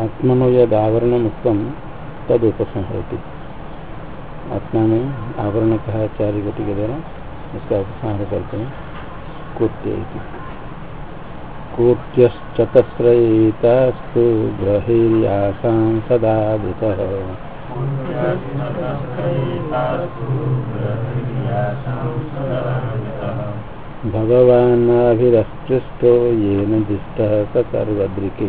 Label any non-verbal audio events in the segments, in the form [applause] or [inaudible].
आत्मनो यद आवरण उत्तम तद उपसंहति आत्मा में आवरण कहा चार कोटि के द्वारा उसका उपसंहार करते हैं। कोट्य कोट्यश्चतस्रयेतास्तु ग्रहेर्यासां सदा वृतः भगवानाभिरस्पृष्टो येन दिष्टः स सर्वदृके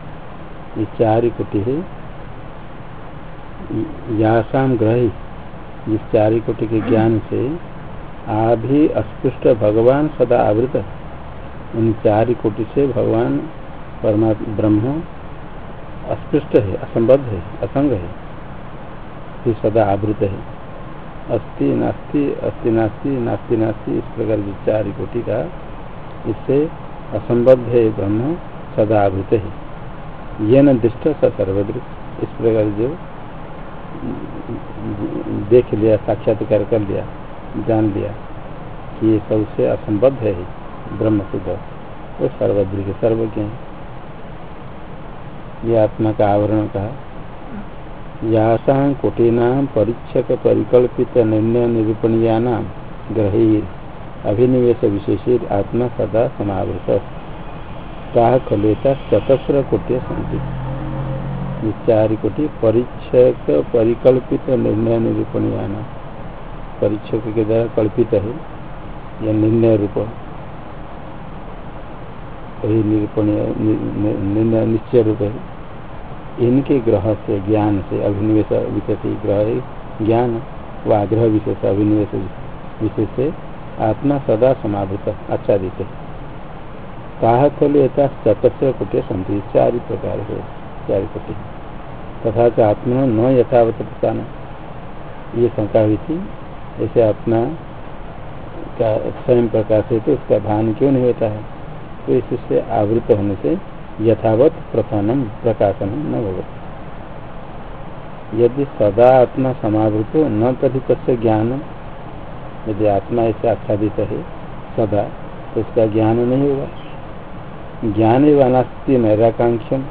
ये चार कोटि है यासाम ग्रही इस चार कोटि के ज्ञान से आभि अस्पृष्ट भगवान सदा आवृत। इन चार कोटि से भगवान परमात्मा ब्रह्म अस्पृष्ट है, असंबद्ध है, असंग है फिर सदा आवृत है। अस्ति नास्ति अस्ति नास्ति नास्ति नास्ति, इस प्रकार विचार कोटि का इससे असंबद्ध है ब्रह्म सदा आवृत है। ये न दृष्ट सर्वदृत इस प्रकार जो देख लिया, साक्षात्कार कर लिया, जान लिया कि ये सबसे असंबद्ध है ब्रह्म शुद्ध वो सर्वदृक सर्वज्ञ है। ये आत्मा का आवरण कहा। यासा कोटीना परीक्षक परिकल्पित निर्णय निरूपणीयाना ग्रहीर। अभिनिवेश विशेष आत्मा सदा समावृत। का खलेता चतस्र कोटि सी चार कोटि परीक्षक परिकल्पित निर्णय निरूपणीयाना परीक्षक के द्वारा कल्पित है यह निर्णय रूप। वही निरूपण निर्णय निश्चय रूप है। इनके ग्रह से ज्ञान से अभिनिवेश विशेष ग्रह ज्ञान व आग्रह विशेष अभिनिवेश विशेष से आत्मा सदा समावृत आच्छादित है। ताह खलुता चतस्र कोटि संति चार प्रकार है चार कोटि तथा च आत्मा न यथावत प्रस्थान ये शंका हुई थी, ऐसे आत्मा का स्वयं प्रकाश है तो उसका भान क्यों नहीं होता है? तो इससे आवृत होने से यथावत प्रथानम, प्रकाशनम न होगा यदि सदा आत्मा समावृत न तभी तस्य ज्ञान। यदि आत्मा ऐसे आच्छादित है, सदा तो उसका ज्ञान नहीं होगा। ज्ञान ही नास्ती नैराकांक्षम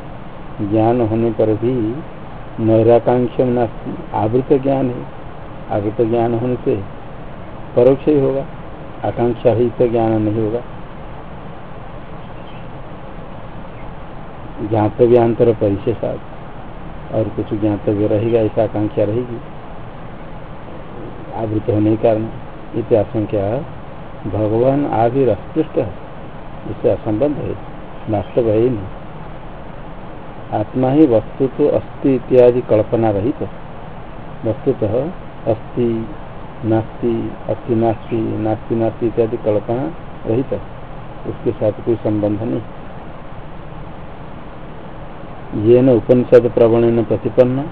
ज्ञान होने पर भी नैराकांक्षम नास्ती। आवृत ज्ञान है। आवृत ज्ञान होने से परोक्ष ही होगा। आकांक्षा ही तो ज्ञान नहीं होगा। ज्ञातव्यांतर परिशेषात और कुछ ज्ञातव्य रहेगा, ऐसा आकांक्षा रहेगी। आवृत होने के कारण इत आशंका भगवान आदि अस्पृष्ट है। इससे असंबंध है। वास्तव है नहीं। आत्मा ही वस्तु तो अस्थि इत्यादि कल्पना रहित। वस्तुतः अस्थि नास्ति अस्थि नास्ति नास्ति नास्ति इत्यादि कल्पना रहित। उसके साथ कोई संबंध नहीं। ये न उपनिषद प्रवण न प्रतिपन्न,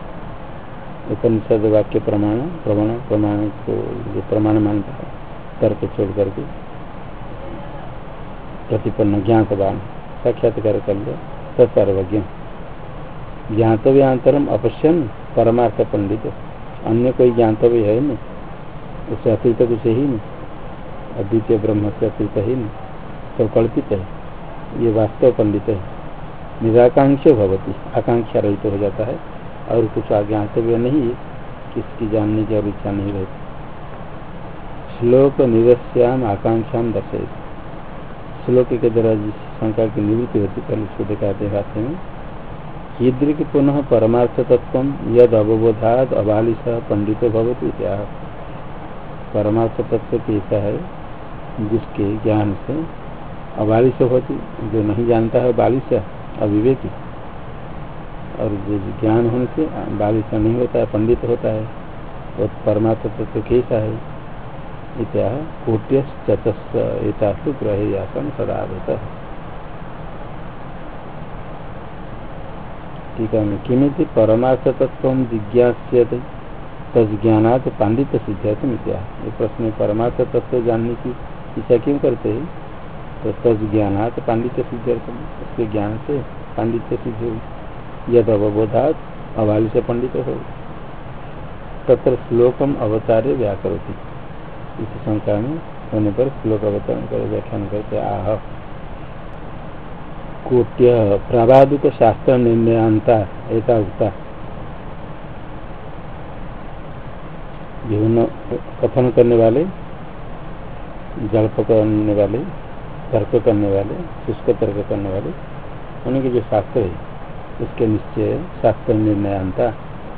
उपनिषद वाक्य प्रमाण प्रमाण प्रमाण को जो प्रमाण मानता है, तर्क छोड़ करके प्रतिपन्न ज्ञातवान। साक्षात्कार कर लो सर्वज्ञ ज्ञातव्य अंतरम अपश्यन परमार्थ पंडित। अन्य कोई ज्ञातव्य है नहीं। उससे अतिरिक्त कुछ ही नहीं। अद्वितीय ब्रह्म से अतिरिक्त ही नहीं। सब कल्पित है। ये वास्तव पंडित है। निराकांक्ष भवती, आकांक्षा रहित तो हो जाता है। और कुछ आज्ञातव्य नहीं, किसकी जानने की और इच्छा नहीं रहती। श्लोक निरस्याम आकांक्षा दर्शे श्लोक के द्वारा जिस शंका की निवृत्ति होती, पहले उसको दिखाते भाषा में। कीदृक पुनः परमार्थ तत्व यद अवबोधाद अबालिश पंडित भवती क्या परमार्थ तत्व कैसा है, जिसके ज्ञान से अबालिश होती, जो नहीं जानता है बालिश, अविवेकी। और जो ज्ञान होने से बालिश नहीं होता है पंडित होता है, वो तो परमात्मा तत्व कैसा है। इत्या कोट्य चतस्तासु ग्रह सदा ठीक है किमित परमार्थ तत्व जिज्ञास्यते तज्ञानात पांडित्य सिद्ध मिथ्या ये प्रश्न परमार्थ तत्व जानने की इच्छा क्यों करते हैं? तो तज्ञानात पांडित्य सिद्ध उसके ज्ञान से पांडित्य सिद्ध हो यद अवबोधात अभावी से पंडित हो तत्र श्लोकम अवतारे व्याकरोती। इस शंका में होने पर श्लोक अवतरण कर व्याख्यान करते आह। कोट्य प्रावादुक शास्त्र निर्णयांता ऐसा उगता विभिन्न कथन करने वाले जल्प करने वाले, तर्क करने वाले, शुष्क तर्क करने वाले उनके जो शास्त्र है, उसके निश्चय शास्त्र निर्णयांता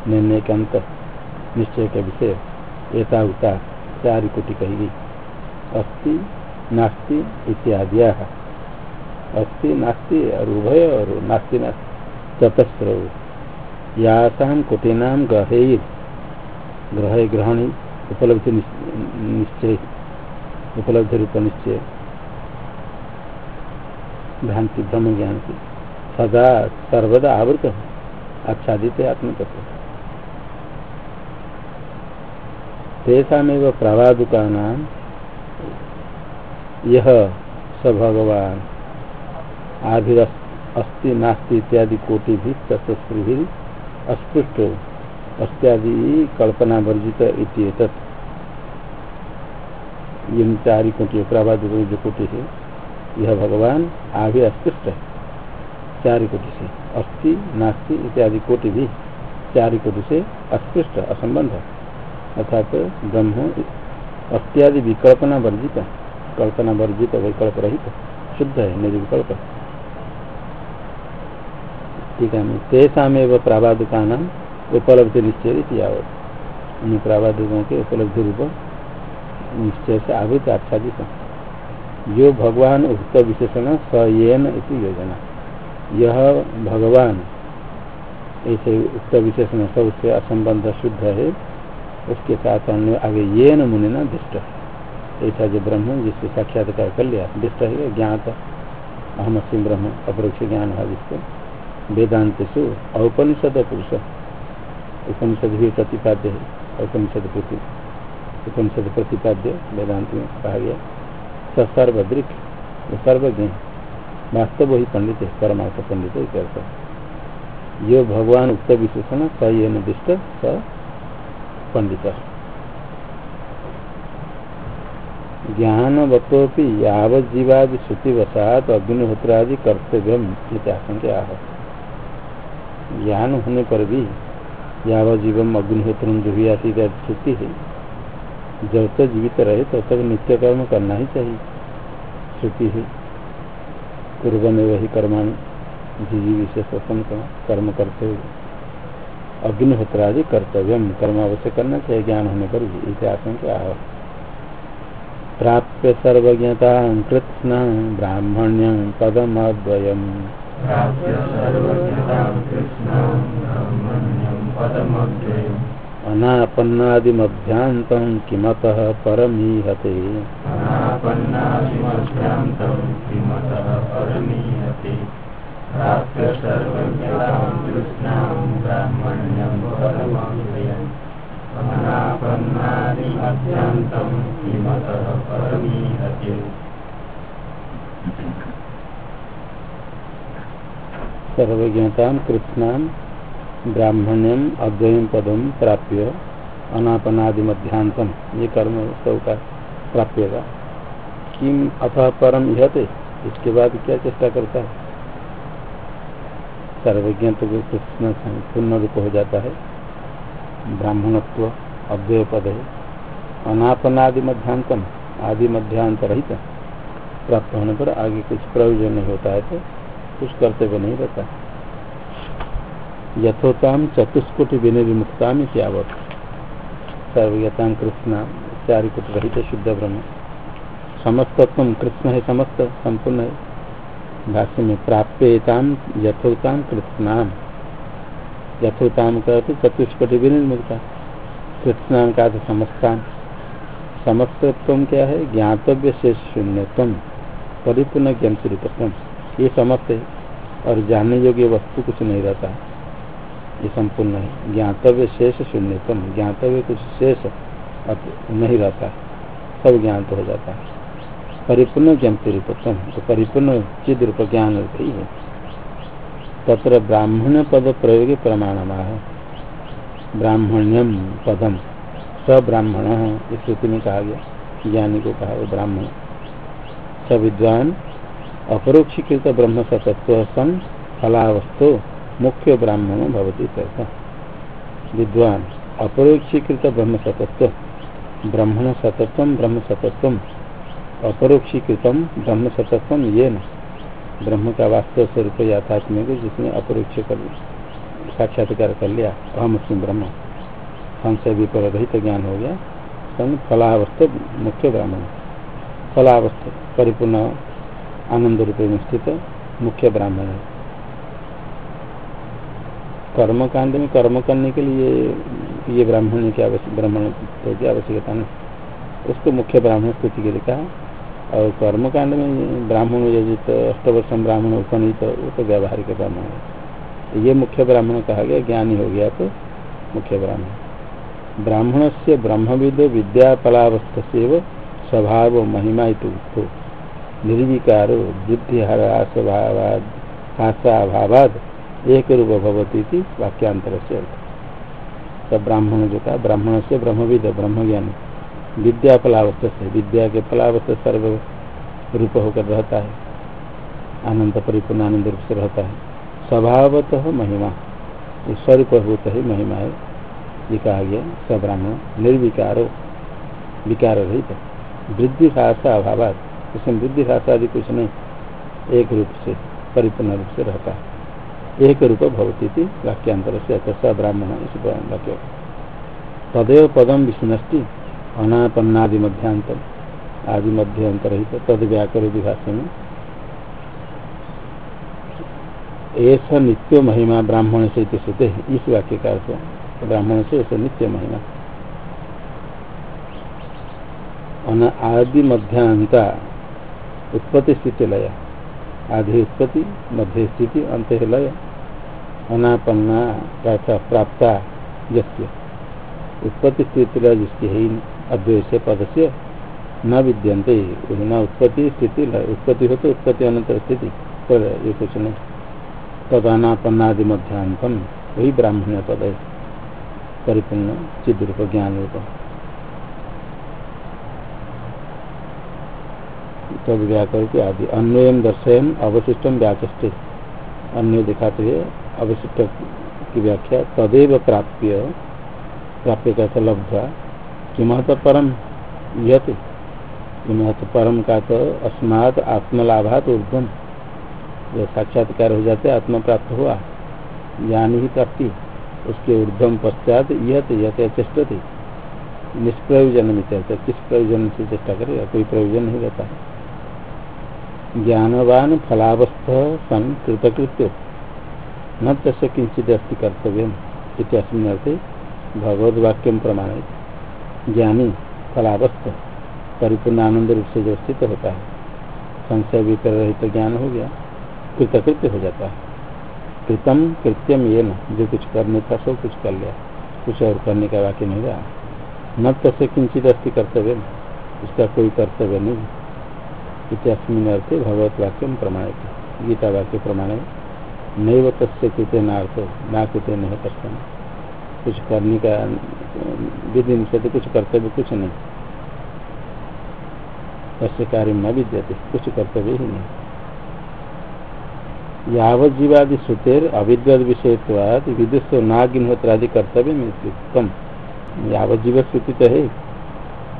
निर्णय के अंत निश्चय के विषय एता उता चार कोटि कही गई अस्थि नास्ति इत्यादि अस्थि नास्ति, और उभय, और नास्ति नास्ति। चतस्र। यासाम कोटिनाम ग्रहेर ग्रह ग्रहण, उपलब्धि निश्चय। उपलब्धि रूप निश्चय। भ्रांति ब्रह्म ज्ञान की सदा, सर्वदा आवृत। आच्छादित आत्म तत्व तेषामेव प्रवादुका नाम यह स भगवान आभिर अस्ति, नास्ति इत्यादि कोटि भी तत्स्त्री अस्पृष्ट, अस्त्यादि कल्पना वर्जित इत्येतत् इन चारि कोटि प्रभाद जो कोटि है यह भगवान आगे अस्पृष्ट। है चारि कोटि से अस्थि नास्ति इत्यादि कोटि भी चारि कोटि से अस्पृष्ट असंबंध अर्थात ब्रह्म, अत्यादि विकल्पना वर्जित कल्पना वर्जित विकल्प रहित शुद्ध है निर्विकल्प ठीक है तेषामेव प्रावादुका नाम उपलब्धि निश्चय यावत। इन प्रावादुकों के उपलब्धि रूप निश्चय से आवृत आच्छादित जो भगवान उक्त विशेषण स येन इति योजना। यह भगवान, ऐसे उक्त विशेषण सबसे असंबंध शुद्ध है। उसके साथ अन्य आगे ये न मुनि न दृष्ट। ऐसा जो ब्रह्म जिससे साक्षात्कार कर लिया, दृष्ट है, ज्ञात अहम सिंह ब्रह्म, अपरोक्ष ज्ञान है जिसको। वेदांत सु औपनिषद पुरुष। उपनिषद भी प्रतिपाद्य है, औपनिषद प्रति। उपनिषद प्रतिपाद्य वेदांत में कहा गया। सर्वदृक सर्वज्ञ। वास्तव वही पंडित है परमार्थ पंडित है ये भगवान उक्त विशेषण स ये निर्दिष्ट स पंडित ज्ञानवतोपि यावज्जीवादि श्रुतिवशात अग्निहोत्रादि कर्तव्य आशंका ज्ञान होने पर भी यावजीवम अग्निहोत्र जो भी आती श्रुति है। जब तक जीवित रहे, तब तक नित्य कर्म करना ही चाहिए, श्रुति है। में वही कर्मान जीवी विशेष कर्म करते हुए। अग्निहोत्रादि कर्तव्य कर्म अवश्य करना चाहिए ज्ञान होने पर भी। इसे आशंका प्राप्य सर्वज्ञता कृष्ण ब्राह्मण्य पदम पदमद्वयम्। अनापन्नादिमभ्यान्तं किमतः परमीहते। सर्वज्ञता कृष्णा ब्राह्मण्यम अद्वयम पदम प्राप्य अनापनादि मध्यांतम ये कर्म सब का प्राप्य का किम अथ परम यहते इसके बाद क्या चेष्टा करता है? सर्वज्ञ तो कृष्ण पूर्ण रूप हो जाता है। ब्राह्मणत्व अव्यय पद है अनापनादि मध्यांतम आदि मध्यांत रहित प्राप्त होने पर आगे कुछ प्रयोजन नहीं होता है तो कुछ कर्तव्य नहीं रहता। यथोताम चतुष्कोटि विनय विमुक्ता में त्यावत सर्वज्ञता कृष्ण चार कोटि रहित शुद्ध ब्रह्म। समस्तत्व कृष्ण है समस्त, संपूर्ण है। भाष्य में प्राप्यताम यथोताम कृत्नाम यथोताम का चतुष्पटि विनिर्मुक्ता कृत्नाम का समस्तान समस्तत्व क्या है? ज्ञातव्य से शून्यतम परिपूर्ण ज्ञान स्वरूपत्म ये समस्त है, और जानने योग्य वस्तु कुछ नहीं रहता। ये संपूर्ण है। ज्ञातव्य शेष शून्यतम ज्ञातव्य कुछ शेष नहीं रहता। सब ज्ञान तो हो जाता है। परिपूर्ण ज्ञाति रूपत्म तो परिपूर्ण चिद रूप ज्ञान ही है। तत्र ब्राह्मण पद प्रयोग प्रमाण ब्राह्मण्यम पदम। स ब्राह्मण इस स्थिति में कहा गया। ज्ञानी को कहा ब्राह्मण। स विद्वान अपरोक्षीकृत ब्रह्म सतत्व सन फलावस्थो, मुख्य ब्राह्मण भवती विद्वान, अपरोक्षीकृत ब्रह्म सतत्व ब्रह्मण सतत्व ब्रह्म सतत्व अपरोक्षीकृत ब्रह्म सतत्व ये न ब्रह्म का वास्तव स्वरूप याथात्म्य को जिसने अपरोक्ष कर साक्षात्कार कर लिया, अहम सिंह ब्रह्म। संशय विपर रहित ज्ञान हो गया सन फलावस्थ मुख्य ब्राह्मण। फलावस्थ, परिपूर्ण, आनंद रूप में स्थित मुख्य ब्राह्मण है। कर्म कांड में कर्म करने के लिए ये ब्राह्मण की आवश्यक ब्राह्मण की आवश्यकता नहीं। उसको मुख्य ब्राह्मण स्तुति के लिए कहा और कर्म कांड में ब्राह्मण यजित अष्टवर्ष ब्राह्मण उपनीत वो तो व्यावहारिक ब्राह्मण है। तो ये मुख्य ब्राह्मण कहा गया, ज्ञानी हो गया तो मुख्य ब्राह्मण। ब्राह्मण से ब्रह्मविद विद्या पलावस्थ से स्वभाव महिमा निर्विकारो बुद्धिहाराभावाद हासाभावाद एक रूप भवती वाक्यांतर से अर्थ। ब्राह्मण जो कहा ब्राह्मण से ब्रह्मविद ब्रह्म ज्ञान विद्या फलावस्थ से, विद्या के फलावस्थ सर्व रूप होकर रहता है। आनंद परिपूर्ण आनंद रूप से रहता है। स्वभावतः महिमा स्वरूप भूत ही महिमा है। ये कहा गया स निर्विकारो विकार रहित वृद्धि भाषा अभाव उसमें वृद्धि भाषा आदि कुछ नहीं, एक रूप से, परिपूर्ण रूप से रहता है। एक रूप भवती थी वाक्यांतर से स ब्राह्मण इस वाक्य। तदेव पदम विष्णष्टि अनापन्नादि मध्यांतर आदि मध्यांतर ही तद व्याकर विभाषण में ऐसा नित्य महिमा ब्राह्मण से श्रुते, इस वाक्य का अर्थ ब्राह्मण से ऐसा नित्य महिमा। आदि मध्यांता उत्पत्ति स्थिति लया आधि उत्पत्ति, मध्य स्थिति अंत लय। अनापन्ना प्राप्त जस्य उत्पत्ति स्थिति लय जिसकी है अद्वैत पद से न विद्यंते न उत्पत्ति स्थिति उत्पत्ति हो तो उत्पत्ति अनंतर स्थिति। पर ये कुछ नहीं। तद अनापन्नादि मध्यांतम वही ब्राह्मण पद है। परिपूर्ण चिद रूप ज्ञान रूप तद व्याकर के आदि। अन्वयम दर्शयन अवशिष्टम व्याचस्ते। अन्य दिखाते हुए अवशिष्ट की व्याख्या तदेव प्राप्य प्राप्य का लब्धवा। किमत परम यत। किमत परम का तो अस्मात आत्मलाभात ऊर्धम जब साक्षात्कार हो जाते आत्मा प्राप्त हुआ, ज्ञान ही प्राप्ति। उसके ऊर्धम पश्चात यत यत चेष्ट थी निष्प्रयोजन में चलते किस प्रयोजन से चेष्टा करेगा कोई प्रयोजन नहीं रहता। ज्ञानवान फलावस्थ सन कृतकृत्य। न तस्य किंचित अस्थि कर्तव्य इतिहासमिन अर्थे भगवदवाक्यम प्रमाणित ज्ञानी फलावस्थ परिपूर्ण आनंद रूप से जो स्थित होता है। संशय वितर रहित तो ज्ञान हो गया, कृतकृत्य हो जाता है। कृतम कृत्यम ये न जो कुछ करने था सब कुछ कर लिया। कुछ और करने का वाक्य नहीं रहा। न तसे किंचित अस्थि कर्तव्य, उसका कोई कर्तव्य नहीं। इतिहासमिन अर्थे भगवत वाक्यम प्रमाणित। गीता वाक्य प्रमाणित। नैव तस्य कृत्य नार्थ, ना कृत्य नहीं करते कुछ करने का, विधि से तो कुछ कर्तव्य कुछ नहीं। तस्य कार्य न विद्यते कुछ कर्तव्य ही नहीं। यावत जीवादि श्रुतेर अविद्वत विषयत्वाद विदुष नाग्निहोत्रादि कर्तव्य में उत्तम यावत जीव श्रुति तो है।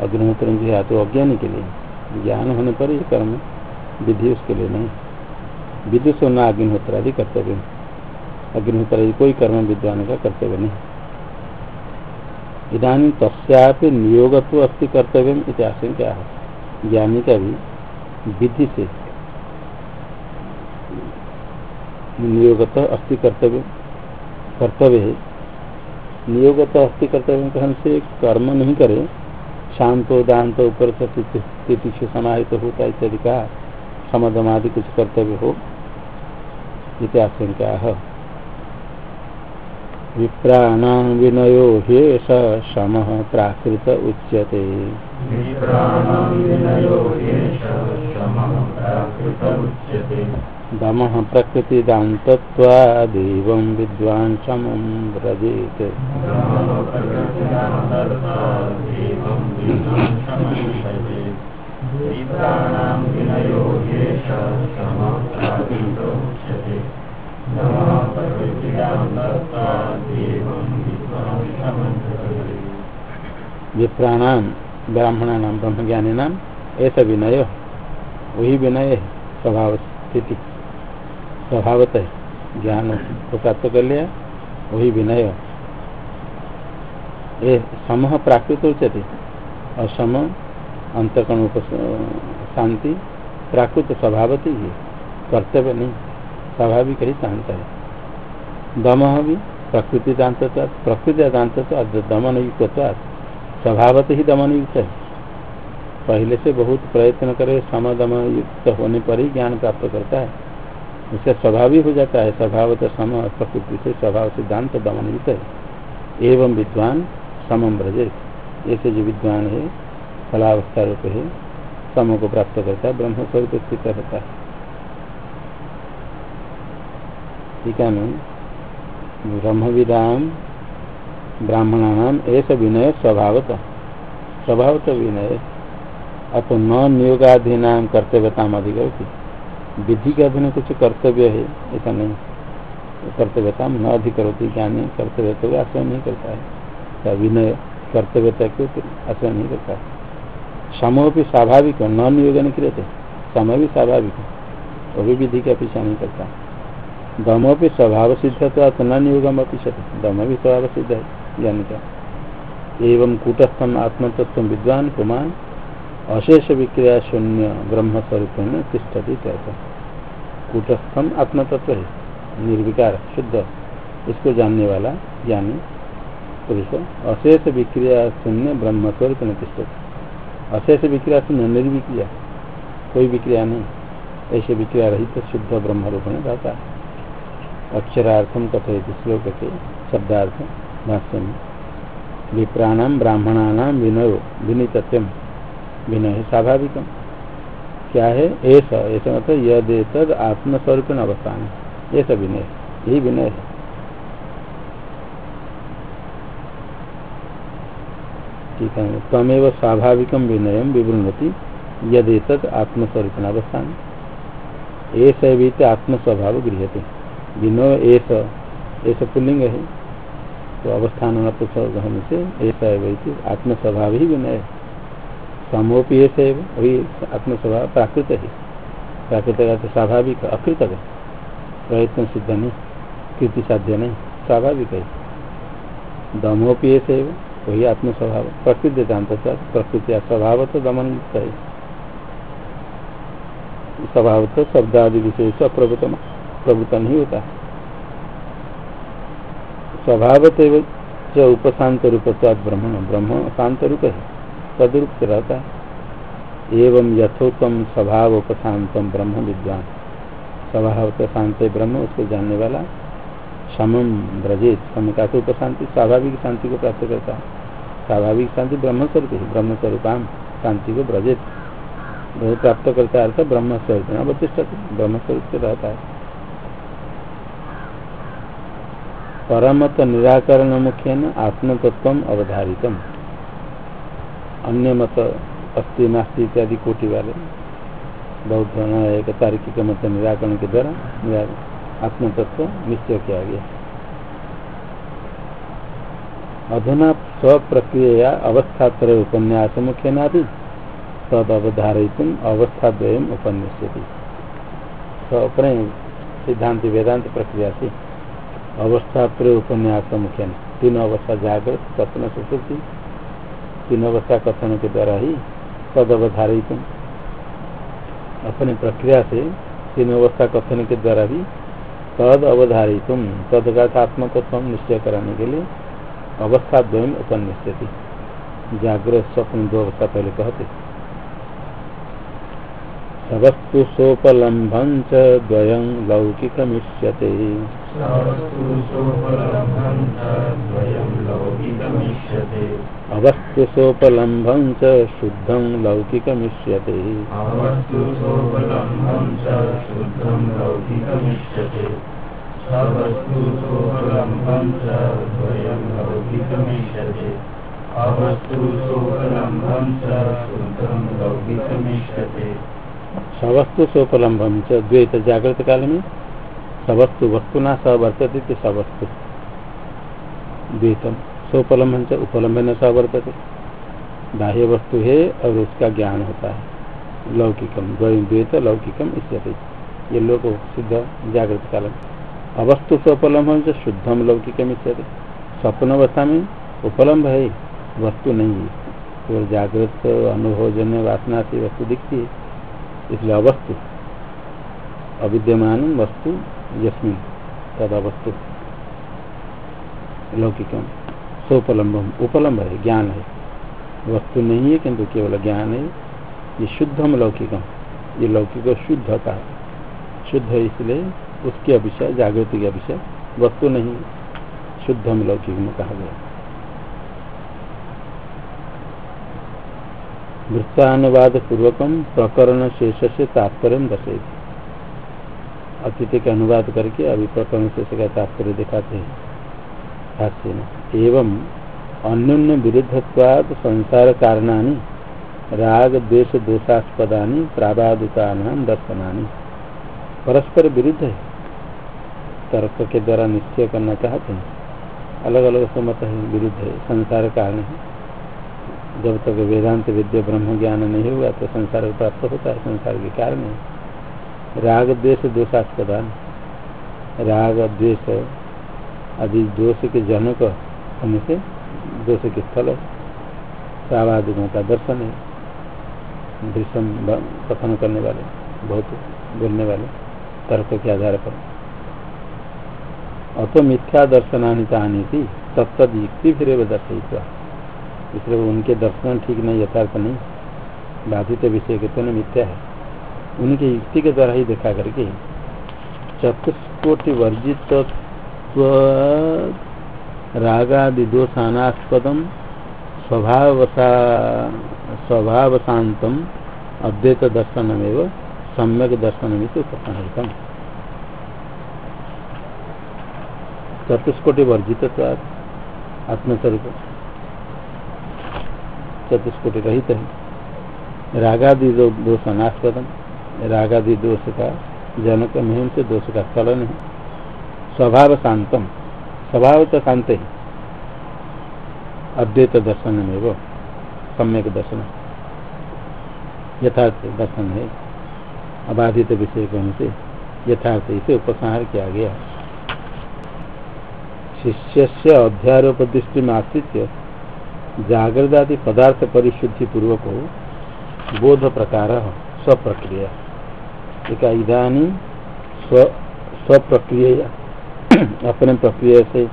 अग्निहोत्र तो अज्ञानी के लिए। ज्ञान होने पर यह कर्म, विधि उसके लिए नहीं। विदुष न अग्निहोत्र आदि कर्तव्य अग्निहोत्रादि कोई कर्म, विद्वान का कर्तव्य नहीं। इधानी तस्यापि नियोगत्व अस्थि कर्तव्य इतिहास क्या है। ज्ञानी का भी विधि से नियोगत अस्थि कर्तव्य कर्तव्य है। नियोगत अस्थि कर्तव्य कहन से कर्म नहीं करे। शांतो दांत ऊपर से समाहित होता इत्यादि का समाधमादि कुछ कर्तव्य हो इतिहास विप्राणां विनयो ह्येष शमः प्राकृत उच्यते। दमः प्रकृतिदान्तत्वादेवं विद्वान् शमं व्रजेत्। विनयो विप्राणाम ब्राह्मणानाम ब्रह्म ज्ञानी नाम ऐसा विनय वही विनय स्वभाव स्थिति। स्वभावत है, ज्ञान को प्राप्त कर लिया, वही विनय ये सम प्राकृत उचते और सम अंतकण शांति, प्राकृत स्वभावती है। कर्तव्य नहीं, स्वाभाविक ही शांत है। दम भी प्रकृति दांत प्रकृति दांत दमन युक्त स्वभावत ही दमन युक्त है। पहले से बहुत प्रयत्न करे, सम युक्त होने पर ही ज्ञान प्राप्त करता है। उसका स्वभाव ही हो जाता है। स्वभावत सम प्रकृति से स्वभाव सिद्धांत दमन युक्त है। एवं विद्वान समम ब्रजे ऐसे जो विद्वान है, फलावस्था रूप है, सम को प्राप्त करता है ब्रह्म स्वरूप स्थित रहता है। टीका में ब्रह्मविदाम, ब्राह्मणानाम ऐसा विनय स्वभावत। स्वभावत विनय अतो न नियोगाधीनाम कर्तव्यता अधिक विधि के अधीन कुछ कर्तव्य है, ऐसा नहीं। कर्तव्यता न अधिकरोती ज्ञानी, कर्तव्य तो आश्रय नहीं करता है। विनय कर्तव्यता के आश्रय नहीं करता है। समय भी स्वाभाविक न नियोग नहीं क्रिय समय भी स्वाभाविक है, वो भी विधि का पीछा नहीं करता। दम भी स्वभाव सिद्ध तो न नियोगम अपिशत दम भी स्वभाव सिद्ध है ज्ञान का एवं कूटस्थम आत्मतत्व विद्वान कुमार अशेष विक्रिया शून्य ब्रह्म स्वरूप तिष्ठती कहते कूटस्थम आत्मतत्व है, निर्विकार, शुद्ध। इसको जानने वाला, ज्ञानी, पुरुष अशेष विक्रिया शून्य ब्रह्म स्वरूप तिष्ठती। अशेष विक्रिया शून्य निर्विक्रिया, कोई विक्रिया नहीं। ऐसे विक्रिया रहित शुद्ध ब्रह्म रूप में रहता है। अक्षरार्थम कथित श्लोक के शब्दार्थ, भाष्य। में विप्राणाम ब्राह्मणानाम विनयो विनितत्यम विनय स्वाभाविक। क्या है? ऐसा ऐसा मतलब यद तद आत्मस्वरूप अवस्थान। है ऐसा विनय, यही विनय है। ठीक है तमेव स्वाभाविक विनय विवृणति, यद तद आत्मस्वरूप अवस्थान। ऐसा भी आत्मस्वभाव गृहते विनो एस ऐसा पुल्लिंग है। तो अवस्थान होने से ऐसा है वही आत्मस्वभाव ही विनय है। समोपी ऐसा वही आत्मस्वभाव प्राकृत है। प्राकृत का तो स्वाभाविक, अकृत है। प्रयत्न सिद्ध नहीं कृति साध्य नहीं, स्वाभाविक है। दमोपी ऐसे वही आत्मस्वभाव, प्रकृति जानता प्रकृति स्वभाव तो दमन है। स्वभाव तो शब्द आदि विषय से अप्रभुतम। प्रभुता नहीं होता। स्वभाव जो उपशांत रूप ब्रह्म ब्रह्म शांत रूप है तदरूप से रहता है। एवं यथोत्तम स्वभाव उपशांतम ब्रह्म विद्वान। स्वभाव तो शांत ब्रह्म, उसको जानने वाला समम ब्रजेत, सम का तो उपशांति, स्वाभाविक शांति को प्राप्त करता है। स्वाभाविक शांति ब्रह्म स्वरूप है ब्रह्म स्वरूपाम शांति को ब्रजेत। प्राप्त करता है ब्रह्म स्वरूप अवतिष्ठ ब्रह्म स्वरूप से रहता है। परमत निराकरण मुख्य न आत्मतत्व अवधारित अन्य मत अस्थि नास्ती इत्यादि कोटि वाले बौद्ध एक तार्किक मत निराकरण के द्वारा आत्मतत्व निश्चय किया गया। अधुना स्वप्रक्रिया अवस्थात्र उपन्यास मुख्य नादि तद अवधारित अवस्थाद्वय उपन्यास सिद्धांत वेदांत प्रक्रिया से अवस्था प्रे उपन्यास मुख्य तीन अवस्था जागृत, कथन सुश्रुति तीन अवस्था कथन के द्वारा ही तद अवधारित अपनी प्रक्रिया से तीन अवस्था कथन के द्वारा भी तद अवधारित तद का निश्चय कराने के लिए अवस्था द्वयम उपन्यास जागृत स्वप्न दो अवस्था पहले कहते। सवस्तु सोपलम्भं च द्वयं लौकिकमिष्यते। अवस्तु सोपलम्भं च शुद्धं लौकिकमिष्यते। अवस्तु सोपलम्भं च शुद्धं लौकिकमिष्यते। सवस्तु सोपलम्बम च द्वैत जागृत काल में सवस्तु वस्तुना स वर्तते सवस्तु। द्वैतम सोपलम्बन च उपलम्बन स वर्तते। बाह्य वस्तु है और उसका ज्ञान होता है। लौकिकम द्वैत लौकिकम इत्यादि ये लोग सिद्ध जागृत काल में अवस्तु सोपलम्बन से शुद्धम लौकिकम इत्यादि स्वप्न अवस्था में उपलम्ब है, वस्तु नहीं है। केवल जागृत, अनुभवजन्य वासना से वस्तु दिखती है। इसलिए अवस्तु, अविद्यमान वस्तु यस्मिन तद अवस्तु लौकिकम सोपलम्बम उपलम्ब है, ज्ञान है। वस्तु नहीं है, किंतु केवल ज्ञान है। ये शुद्धम लौकिकम ये लौकिक शुद्धता है। शुद्ध है इसलिए उसके अभिषय जागृति के अभिषय वस्तु नहीं शुद्धम लौकिक में कहा गया। वृत्तानुवाद पूर्वक प्रकरण शेष से तात्पर्य दर्शे अतिथि का अनुवाद करके अभी प्रकरण शेष का तात्पर्य दिखाते हैं। भाष्य एवं अन्योन्य विरुद्धत्वाद संसार कारणानि राग द्वेष दोषास्पदा प्राबादुता दर्शनानि। परस्पर विरुद्ध है। तर्क के द्वारा निश्चय करना चाहते हैं। अलग अलग समत है विरुद्ध है। संसार कारण है। जब तक वेदांत विद्या ब्रह्म ज्ञान नहीं हुआ तो संसार को प्राप्त होता है, संसार के कारण है राग, द्वेष दोषास्पदान राग, द्वेष आदि दोष के जनक होने से दोष के स्थल सावादिकों का दर्शन है। दृश्यम कथन करने वाले, बहुत बोलने वाले, तर्क के आधार पर। अतो मिथ्या दर्शनानी चाहनी थी तत्द युक्ति फिर वे दर्शित इसलिए उनके दर्शन ठीक नहीं, यथार्थ नहीं। बाधित विषय के तो मिथ्या है। उनके युक्ति के द्वारा ही देखा करके चतुष्कोटि वर्जित रागादि दोषानास्पदम स्वभाव स्वभाव शांतम अद्वैत दर्शनमेव सम्यक दर्शन उपसंहृतम। चतुष्कोटि वर्जित आत्मस्वरूप। चतुष्कोटि रहित। है रागादि दोष अनास्पदम रागादि दोष का जनक नहीं से दोष का फलन। है स्वभाव शांतम स्वभाव तो शांत ही अद्वैत दर्शन में वो सम्यक दर्शन यथार्थ दर्शन है। अबाधित विषय कहने से यथार्थ इसे उपसंहार किया गया। शिष्य से अध्यारोप दृष्टि में आश्रित जागृदादि पदार्थ परिशुद्धि पूर्वक हो बोध प्रकार स्वप्रक्रिया। एक इधानी स्व, स्वप्रक्रिया, अपने प्रक्रिया से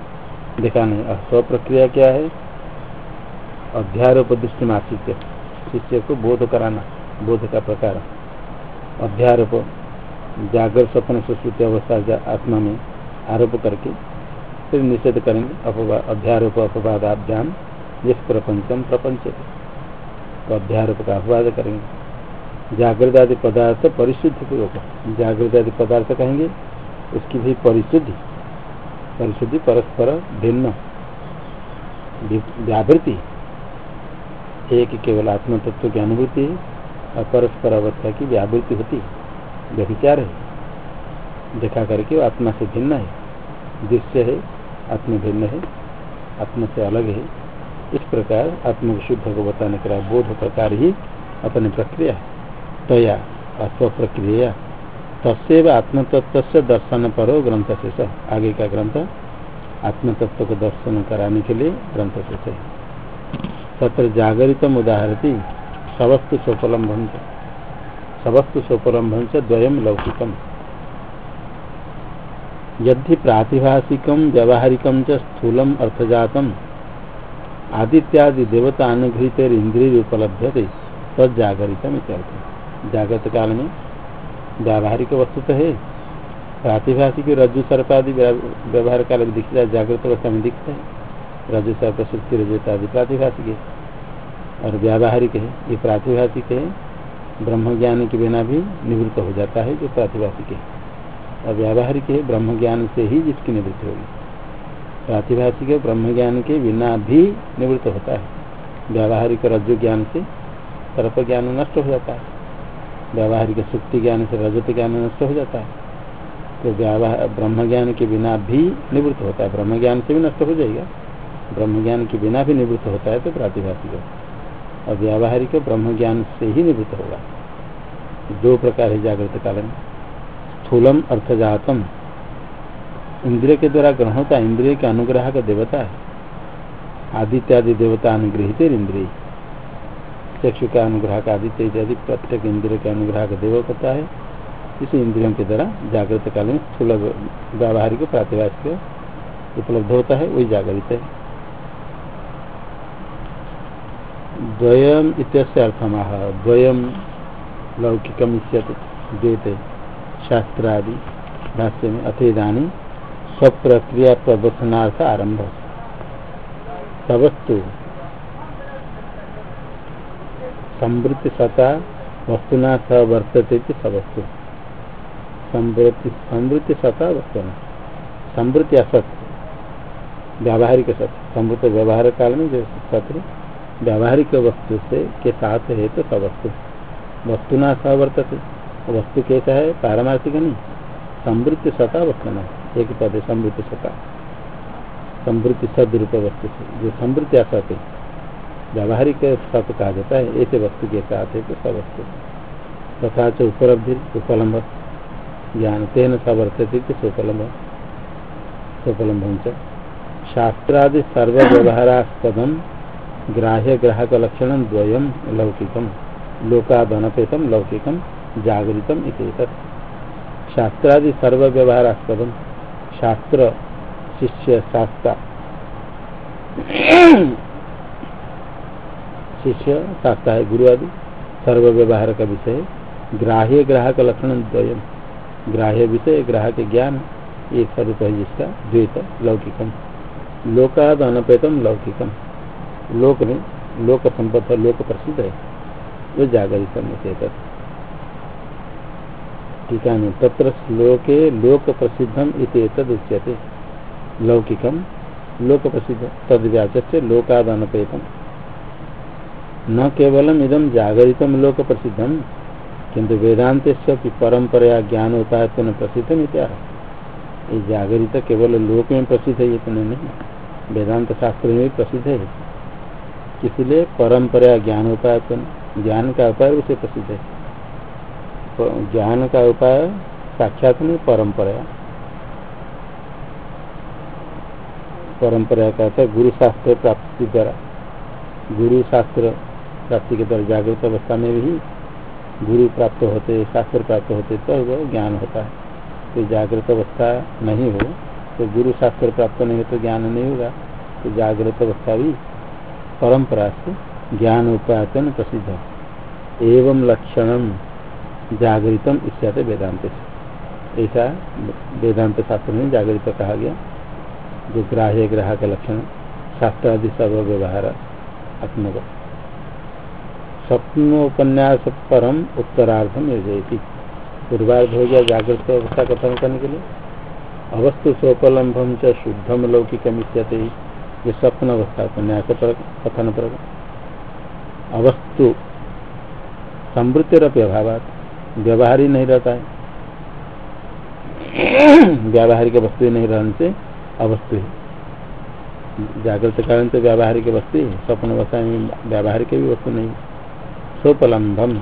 दिखाने। स्व प्रक्रिया क्या है? अध्यारोप दृष्टि मासिक शिष्य को बोध कराना, बोध का प्रकार। अध्यारोप जागृत सपन सुश्रुति अवस्था आत्मा में आरोप करके फिर निषेध करेंगे। अपवाद अध्यारोप अपवादाभ्याम जिस प्रपंचम प्रपंच तो अध्यारोप का अपवाद करेंगे। जागृत आदि पदार्थ परिशुद्धि पूर्वक। जागृत आदि पदार्थ कहेंगे, उसकी भी परिशुद्धि। परिशुद्धि परस्पर भिन्न। व्यावृत्ति। एक केवल आत्म तत्व की अनुभूति है, और परस्पर अवस्था की व्यावृत्ति होती है। व्यभिचार है। देखा करके आत्मा से भिन्न है। दृश्य है, आत्म भिन्न है, आत्मा से अलग है। इस प्रकार आत्मशुद्ध को बताने के बोध प्रकार ही अपनी प्रक्रिया तया अथवा प्रक्रिया। तस्व आत्मतत्व से दर्शन परो ग्रंथ से। आगे का ग्रंथ आत्मतत्व को दर्शन कराने के लिए ग्रंथ से तत्र जागरित उदाहरती सवस्तु सोपलम्बन सवस्तु सोपलम्बन से द्वयम लौकिकम। यदि प्रातिभाषिकम व्यावहारिकम च स्थूलम अर्थजातम। आदित्यादि देवता अनुगृहित इंद्रिय उपलब्ध थे तद जागरित जागृत काल में व्यावहारिक वस्तु तो है प्रातिभाषिक रज्जु सर्प आदि व्यवहार काल में दिखता है, जागृत अवस्था में दिखता है। रज्जु सर्प सुक्ति रजत आदि प्रातिभाषिक है और व्यावहारिक है, ये प्रातिभाषिक है ब्रह्म ज्ञान के बिना भी निवृत्त हो जाता है, जो प्रातिभाषिक है और व्यावहारिक है ब्रह्म ज्ञान से ही जिसकी निवृत्ति होगी। प्रातिभाषिक ब्रह्म ज्ञान के बिना भी निवृत्त होता है। व्यावहारिक रज्जु ज्ञान से सर्प ज्ञान नष्ट हो जाता है। व्यावहारिक सुक्ति ज्ञान से रजत ज्ञान नष्ट हो जाता है। तो ब्रह्म ज्ञान के बिना भी निवृत्त होता है। ब्रह्म ज्ञान से भी नष्ट हो जाएगा। ब्रह्म ज्ञान के बिना भी निवृत्त होता है तो प्रातिभाषिक। और व्यावहारिक ब्रह्म ज्ञान से ही निवृत्त होगा। दो प्रकार है जागृत काल में स्थूलम अर्थजातम। इंद्रिय के द्वारा ग्रहण होता है, इंद्रिय के अनुग्रह का देवता है। आदित्यादि देवता अनुग्रहित इंद्रिय। चक्षु का अनुग्रह का आदित्य इत्यादि प्रत्येक इंद्रिय का अनुग्रह का देव होता है। इस इंद्रियों के द्वारा जागृत काल में स्थूल व्यावहारिक प्रातिभाषिक उपलब्ध होता है, वही जागृत है। द्वयम इत्यस्य द्वयम लौकिकम द्वैत शास्त्रादि भाष्य में अथेदानी स्वप्रक्रिया प्रदर्शनार्थ आरंभ सवस्तु संवृत्ति सता, वस्तुना स वर्तते सवस्तु संवृत्ति संवृत्ति सता, वस्तुना। संवृत्ति असत। व्यावहारिक सत संवृत व्यवहार काल में जो सत्र व्यावहारिक वस्तु से के साथ है तो सवस्तु वस्तुना स वर्तते। वस्तु कैसा है? पारमार्थिक नहीं। संवृत्ति सता, वस्तुना। एक पद है समृद्धि सता समृद्धि सदरूप वस्तु से। जो समृद्धि असत है व्यावहारिक सत कहा जाता है, ऐसे वस्तु के साथ है तो सवस्तु। तथा च उपलब्धि उपलम्ब ज्ञान तेन सवर्तते सोपलम्ब सोपलम्ब शास्त्रादि सर्वव्यवहारास्पदम ग्राह्य ग्राहक लक्षण द्वयम लौकिकम लोकादनपेतम लौकिकम जागृतम इत शास्त्रादि सर्वव्यवहारास्पदम शास्त्र, शिष्य शास्त्र शिष्य शास्त्र है गुरु आदि। सर्व व्यवहार का विषय। ग्राह्य ग्राहक लक्षण द्वयम। ग्राह्य विषय, ग्राहक ज्ञान। ये स्वरूप है जिसका द्वैत, लौकिकम। लोकाद अनपेतम लौकिकम। लोक में लोक संपत्त लोक प्रसिद्ध है। वो जागरित में टीका में तत्र श्लोके लोक प्रसिद्धम इतद लौकिकम लोक प्रसिद्ध तद लोकादानपेतम न केवलम इदम जागरितम लोक प्रसिद्धम किंतु वेदांत परंपरा ज्ञान होता प्रसिद्धम इत्या ये जागरित केवल लोक में प्रसिद्ध है इतने नहीं वेदांत शास्त्र में भी प्रसिद्ध है। इसलिए परंपरा ज्ञान उपाय ज्ञान का उपाय उसे प्रसिद्ध है? ज्ञान का उपाय साक्षात नहीं, परंपरा। परंपरा का था गुरु शास्त्र प्राप्ति द्वारा, गुरु शास्त्र प्राप्ति के द्वारा जागृत अवस्था में भी गुरु प्राप्त होते, शास्त्र प्राप्त होते तो वो ज्ञान होता है। तो जागृत अवस्था नहीं हो तो गुरु शास्त्र प्राप्त नहीं हो तो ज्ञान नहीं होगा। तो जागृत अवस्था भी परंपरा से ज्ञान उपायतन प्रसिद्ध एवं लक्षणम जागृतम इत्यादि वेदांत। ऐसा वेदांत शास्त्र में जागृत कहा गया। जो ग्राह्य ग्राहक लक्षण शास्त्र आदि सब व्यवहार आत्मक स्वप्नोपन्यास परम उत्तरार्धम योजती पूर्वार्ध हो गया जागृत अवस्था कथन करने के लिए। अवस्तु सोपलम्भम च शुद्धम लौकिकम इत्यादि ये स्वप्न अवस्था, उपन्यास पर, कथन पर। अवस्तु समृद्धिरपि अभाव व्यवहार ही नहीं रहता है। व्यावहारिक वस्तु नहीं रहने से अवस्तु है। जागृत कारण तो व्यावहारिक वस्तु है। स्वप्न अवस्था में व्यावहारिक भी वस्तु नहीं सोपलम्भम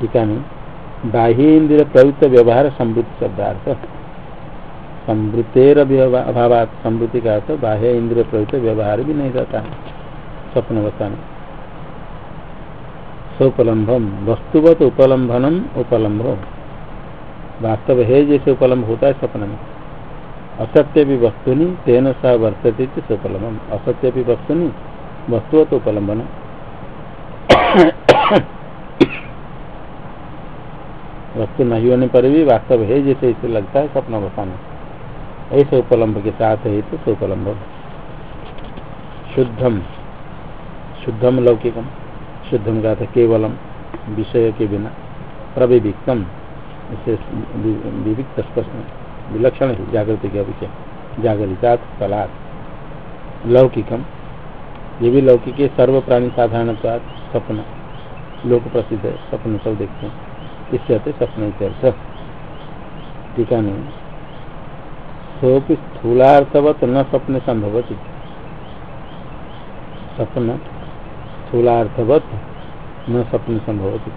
टीका में बाह्य इंद्र प्रवृत्त व्यवहार समृद्ध शब्दार्थ। समृद्धेर अभाव समृद्धि का अर्थ बाह्य इंद्रिय प्रवृत्त व्यवहार भी नहीं रहता है। स्वप्न अवस्था में। सोपलम्भम वस्तुवत उपलम्भनम उपलम्भ। वास्तव है जैसे उपलम्भ होता है स्वप्न में। असत्य भी वस्तुनि, तेन सा वर्तते सोपलम्बम असत्य भी वस्तुनि, वस्तुवत उपलम्बन वस्तु नहीं होने पर भी वास्तव है जैसे इसे लगता है स्वप्न अवस्था ऐसे उपलम्ब के साथ है तो सोपलम्ब शुद्धम। शुद्धम लौकिकम। शुद्धम का था केवलम विषय के बिना। प्रविविक्तम इसे विविक्त विलक्षण है, जागृति के अभिषय जागरिता कलात्। लौकिकम ये भी लौकिक सर्व प्राणी साधारण स्वप्न लोक प्रसिद्ध है स्वप्न सब देखते हैं। इससे आते स्वप्न इत्यर्थ टीका नहीं सोपि स्थूलार्थवत न स्वप्न संभवती। स्वप्न स्थूलार्थवत न स्वप्न संभवती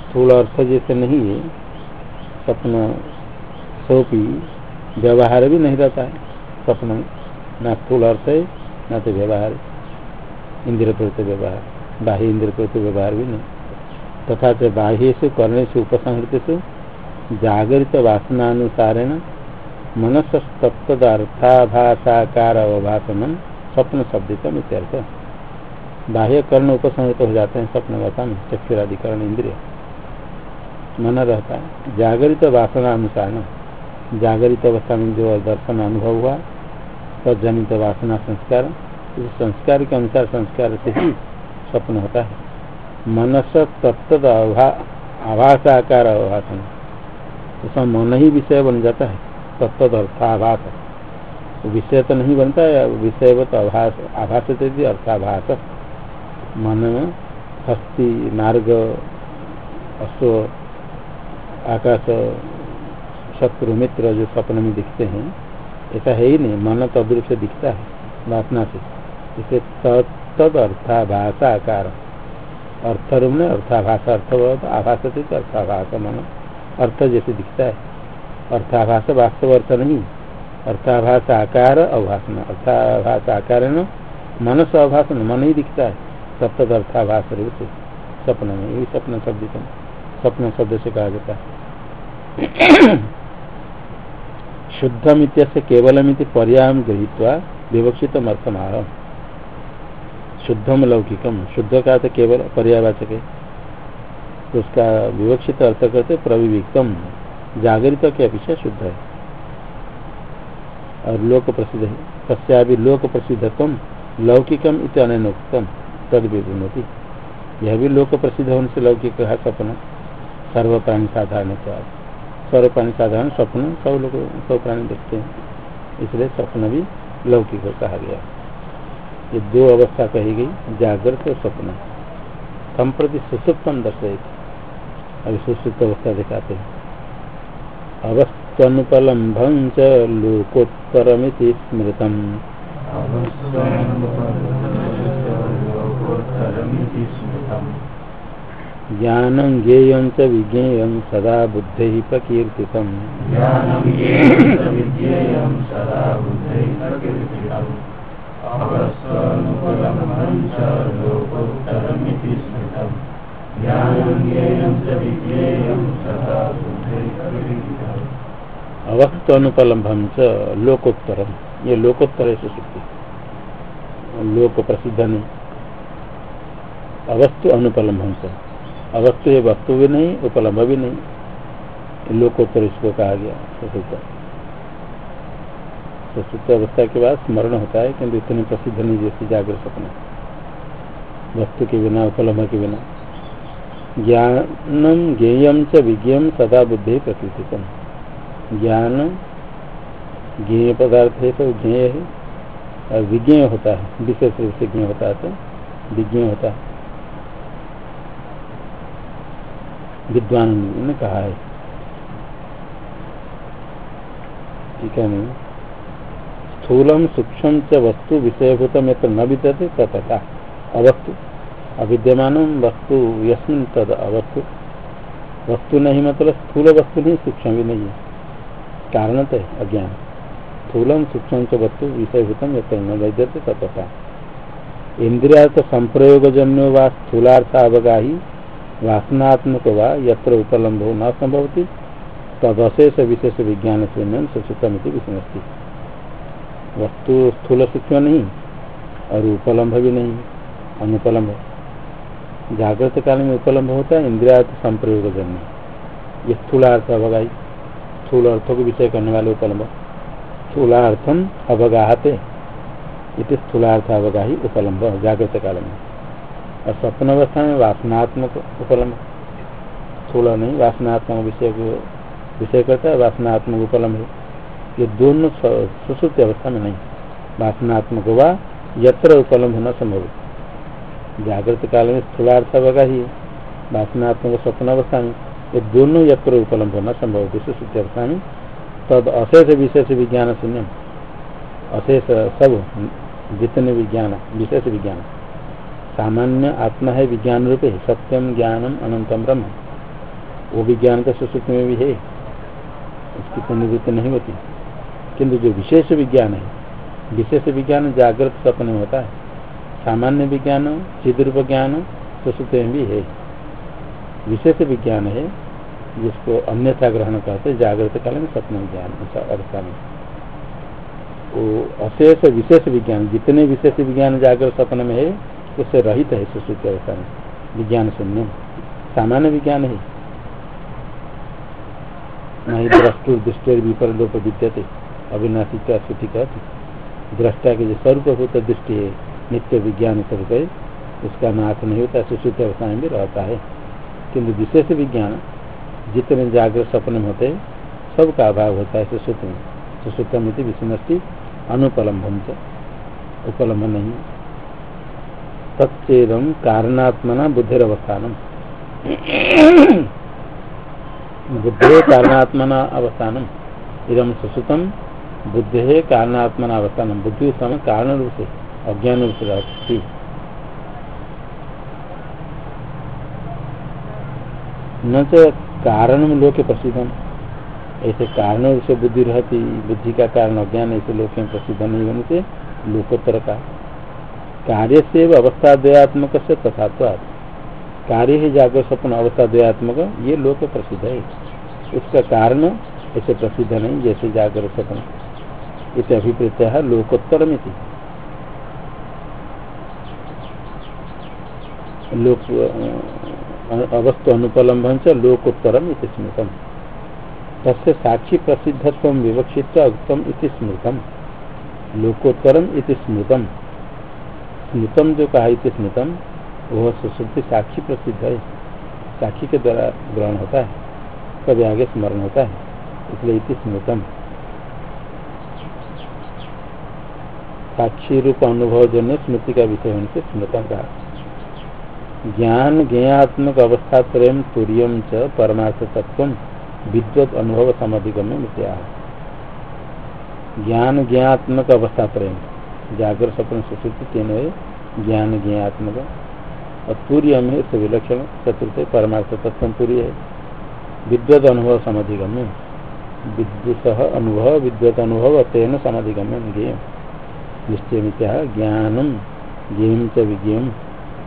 स्थूल अर्थ जैसे नहीं है स्वप्न सोपी व्यवहार भी नहीं रहता है। स्वप्न न स्थूल अर्थ है, न तो व्यवहार इंद्र प्रति व्यवहार, बाह्य इंद्र प्रति व्यवहार भी नहीं। तथा च बाह्य से करने से, उपसंहृत से, जागृत वासनानुसारेण मनस तत्दार्थाभाषाकार अवभाषण स्वप्न शब्दितम इत्यर्थ। बाह्य कर्ण उपसंहृत हो जाते हैं स्वप्न व्यथा में चक्षुराधिकरण इंद्रिय। मन रहता है। जागृत वासना अनुसार न। जागृत अवस्था में जो दर्शन अनुभव हुआ तजनित वासना संस्कार, इस संस्कार के अनुसार संस्कार से ही स्वप्न होता है। मनस तत्त आभास आकार अभाषण उसका मन ही विषय बन जाता है। तत्त अर्थाभास विषय तो नहीं बनता है, विषय तो आभास आभास अर्थाभास। मन हस्ती मार्ग, अश्व, आकाश, शत्रु, मित्र जो स्वप्न में दिखते हैं, ऐसा है ही नहीं, मन तद्रूप से दिखता है, वासना से। इसे तद अर्थाभाषा आकार। अर्थ रूप में अर्थाभाष अर्थ तो अर्थाभाष मन, अर्थ जैसे दिखता है। अर्थाभाष वास्तव अर्थ नहीं अर्थाभाष आकार अभाषण अर्थाभाष आकार मन से अभाषण, मन ही दिखता है। सप्तद अर्थाभाष रूप से स्वप्न में यही स्वप्न शब्द स्वप्न शब्द से कहा जाता है। शुद्धम इत्यस्य केवलमिति पर्याम गृहीत्वा विवक्षित अर्थमाह शुद्धम लौकिकम शुद्ध का तो केवल पर्यावाचक है उसका विवक्षित अर्थ करते प्रविविक्तम जागृत के अपेक्षा शुद्ध है। और लोक प्रसिद्ध है। तस्या भी लोक प्रसिद्धतम लौकिकम इत अनोक्तम तद विभुनति यह भी लोक प्रसिद्ध होने से लौकिक है सपना। सर्व प्राणी साधारण सर्व प्राणी साधारण स्वप्न सब लोग सब प्राणी देखते हैं। इसलिए स्वप्न भी लौकिक कहा गया ये दो अवस्था कही गई, जागृत और स्वप्न संप्रति सुसुप्तम दर्शित अभी सुसुप्त अवस्था दिखाते हैं। अवस्थनुपलम्भं च लोकोत्तरमिति स्मृतम्। ज्ञानं ज्ञेयं च विज्ञेयं सदा बुद्धैः प्रकीर्तितम्। अवस्थ अनुपलम्भम च लोकोत्तरम। ये लोकोत्तर से लोक प्रसिद्ध नहीं अवस्तु अनुपलम्भम से अवस्तु है वस्तु भी नहीं, उपलम्ब भी नहीं। लोकोत्तर इसको कहा गया सुसुप्त अवस्था के बाद स्मरण होता है, किंतु इतने प्रसिद्ध नहीं जैसे जागृत सपना वस्तु के बिना, उपलम्ब के बिना। ज्ञानम ज्ञेयम च विज्ञम सदा बुद्धि प्रकृतितम ज्ञान ज्ञेय पदार्थ है तो ज्ञेय है, और विज्ञेय होता है, विशेष रूप से ज्ञ होता है तो विज्ञेय होता है। विद्वान ने कहा है। ठीक है नहीं स्थूलम सूक्ष्म च वस्तु विषयभूत तो न विद्यते तथा अवस्तु, अविद्यमान वस्तु, यस्मिन तद अवस्तु। वस्तु नहीं मतलब स्थूल वस्तु नहीं, सूक्ष्म भी नहीं है। कारण तो अज्ञान। स्थूलम सूक्ष्म च वस्तु विषयभूतम यत न विद्यते तथा इंद्रिया संप्रयोग जन्यो स्थूलार्थ अवगाही वासनात्मक व यत्र उपलम्ब न संभवती। तदशेष विशेष विज्ञान शून्य सुसुतमिति विष्णुस्ती वस्तु स्थूल सूक्ष्म नहीं, और उपलम्ब भी नहीं अनुपलम्ब जागृत काल में उपलम्ब होता है इंद्रिया संप्रयोग जन्य ये स्थूलार्थ अवगाही स्थूल अर्थों को विषय करने वाले उपलम्ब स्थूलार्थम अवगाहते इति स्थूलार्थ अवगाही उपलम्ब जागृत काल में। और स्वप्न अवस्था में वासनात्मक उपलम्ब स्थूल नहीं, वासनात्मक विषय को विषय करता है, वासनात्मक उपलम्ब है। ये दोनों सुश्रुति अवस्था में नहीं। वासनात्मक हुआ, यत्र उपलम्ब होना संभव। जागृत काल में स्थूलार्थ होगा ही। वासनात्मक स्वप्न अवस्था में ये दोनों यत्र उपलम्ब होना संभव। सुश्रुति अवस्था में तद अशेष विशेष विज्ञान शून्य अशेष सब जितने विज्ञान, विशेष विज्ञान। सामान्य आत्मा है विज्ञान रूप है सत्यम, ज्ञानम, अनंतम, ब्रह्म। वो विज्ञान का सुश्रुति में भी है। उसकी पुनर्वृत्ति नहीं होती। किंतु जो विशेष विज्ञान है, विशेष विज्ञान जागृत सपन में होता है। सामान्य विज्ञान, चिद्रूप ज्ञान, सुश्रुति में भी है। विशेष विज्ञान है, जिसको अन्यथा ग्रहण करते जागृत काल में सपन ज्ञान अवस्था में वो अशेष विशेष विज्ञान, जितने विशेष विज्ञान जागृत सपन में है उससे रहित है सुश्रुति में। विज्ञान शून्य। सामान्य विज्ञान है। नहीं द्रष्टु, दृष्टि विपर लोप विद्यते अविनाशी का स्थिति कहते दृष्टा के जो स्वरूपभूत दृष्टि है। नित्य विज्ञान स्वरूप है। उसका नाश नहीं होता सुश्रुत अवस्था में भी रहता है। किंतु विशेष विज्ञान, जितने जागृत सपन में होते सबका अभाव होता है सुश्रुत में। सुश्रुतम विष्णि अनुपलम्बन से उपलम्ब नहीं। तत्म कारणात्मना बुद्धिरवस्थान। बुद्धे कारणात्मना अवस्थान। इदम सुश्रुतम बुद्धि कारणात्मना अवस्थान। बुद्धि समय कारण रूप से अज्ञान रूप से रहती न तो कारण में लोग प्रसिद्ध। ऐसे कारण रूप से बुद्धि रहती, बुद्धि का कारण अज्ञान ऐसे लोग प्रसिद्ध नहीं होने से लोकोत्तर का। कार्य से अवस्था द्वयात्मक से तथा कार्य ही जागृत स्वप्न अवस्था द्वयात्मक ये लोक प्रसिद्ध है। उसका कारण ऐसे प्रसिद्ध नहीं, जैसे जागृत स्वप्न। इसे अभिप्रेत है लोकोत्तर में लोक अवस्तु अनुपलम्बन से लोकोत्तरम स्मृतम। तस्य साक्षी प्रसिद्धत्व विवक्षित उत्तम स्मृतम। लोकोत्तरम स्मृतम। स्मृतम जो कहा स्मृतम वह सुश्रुति साक्षी प्रसिद्ध है। साक्षी के द्वारा ग्रहण होता है, कभी आगे स्मरण होता है, इसलिए इति स्मृतम। साक्षी रूप अनुभव जन्य स्मृति का विषय होने से स्मृतम का ज्ञान ज्ञात्मक अवस्था प्रेम तुरीय च परमार्थ तत्व विद्वत अनुभव समाधिगम्य ज्ञान ज्ञात्मक अवस्था प्रेम। जागर सपन सुश्रुति तीन है ज्ञान ज्ञात्मक। और तूर्य में से विलक्षण चतुर्थ परमार्थ तत्व तुर्य है। विद्वत अनुभव समाधिगम्य। विद्युत अनुभव, विद्वत अनुभव तेन समाधिगम्य ज्ञेय निश्चय मित्या ज्ञानम ज्ञेम च विज्ञेम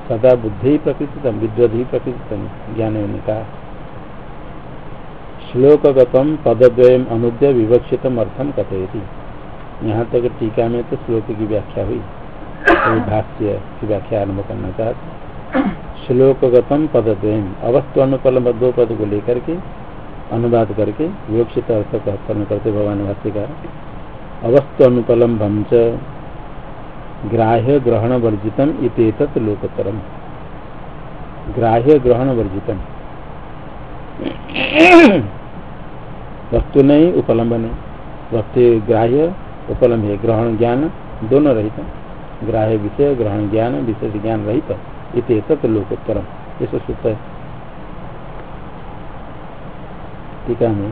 सदा बुद्धि प्रकृति विद्वद ही प्रकृति ज्ञान का। श्लोकगतम पदद्वयम अनुद्य विवक्षितम अर्थम कथयति। यहाँ तक टीका में तो श्लोक की व्याख्या हुई। तो भाष्य की व्याख्या आरंभ करना चाहते श्लोकगतम पदद्वयम। अवस्तु अनुपलम दो पद को लेकर के अनुवाद करके विवक्षित अर्थ का करते भगवान भाष्यकार। अवस्तु अनुपलम भंच ग्राह्य ग्रहण वर्जितम इतेतत लोकोत्तरम। ग्राह्य ग्रहण वर्जितम। वस्तु नहीं, उपलम्ब नहीं। वस्तु ग्राह्य उपलम्ब है, ग्रहण ज्ञान दोनों रहित ग्राह्य विषय, ग्रहण ज्ञान, विशेष ज्ञान रहित इतेतत लोकोत्तरम। ये सूत्र है। टीका में